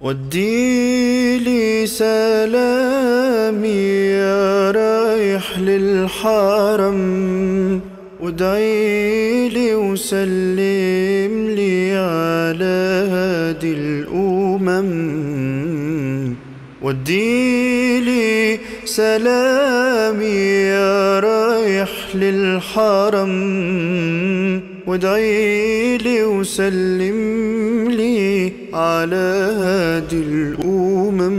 ودي لي سلامي يا رايح للحرم. وادعي لي وسلم لي على هادي الأمم. ودي لي سلامي يا رايح للحرم. وادعي لي وسلم لي على هادي الأمم.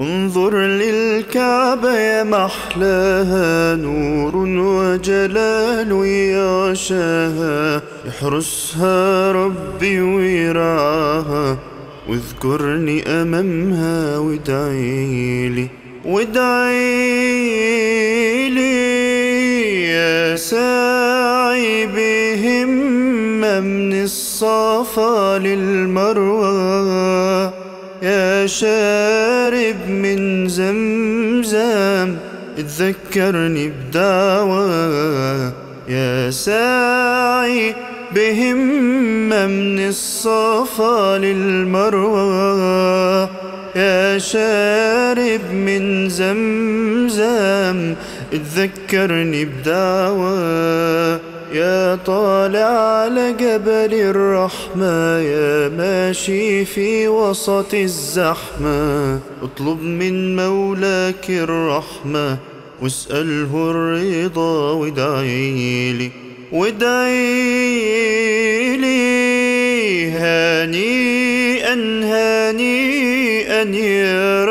انظر للكعبة يا محلاها نور وجلال يغشاها. يحرسها ربي ويرعاها واذكرني أمامها وادعي لي وادعي الصفا للمروة يا شارب من زمزم اتذكرني بدعوة يا ساعي بهمة من الصفا للمروة يا شارب من زمزم اتذكرني بدعوة يا طالع على جبل الرحمة يا ماشي في وسط الزحمة. اطلب من مولاك الرحمة واسأله الرضا وادعي لي وادعي لي. هنيئا هنيئا يا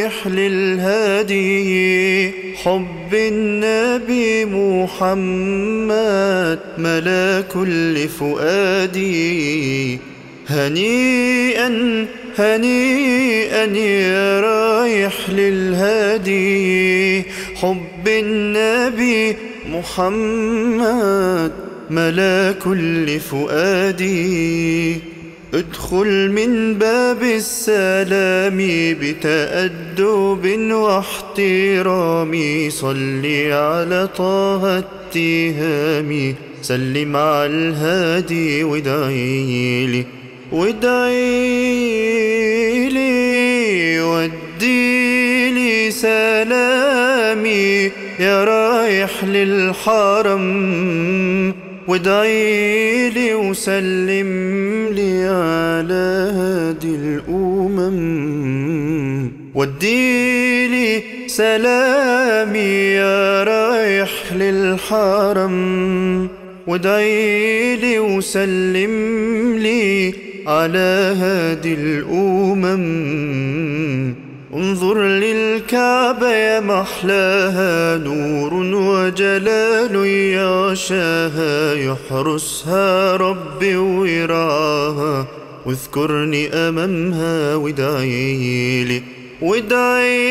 رايح للهادي حب النبي محمد ملا كل فؤادي. هنيئا هنيئا يا رايح للهادي حب النبي محمد ملا كل فؤادي. ادخل من باب السلام بتأدب واحترام. صل على طه التهام سلم على الهادي وادعي لي وادعي لي ودي لي سلامي. يا رايح للحرم وادعي لي وسلم لي على هادي الأمم. ودي لي سلامي يا رايح للحرم. وادعي لي وسلم لي على هادي الأمم. انظر للكعبة يا محلاها نور وجلال يغشاها يحرسها ربي ويرعاها واذكرني أمامها وادعي لي وادعي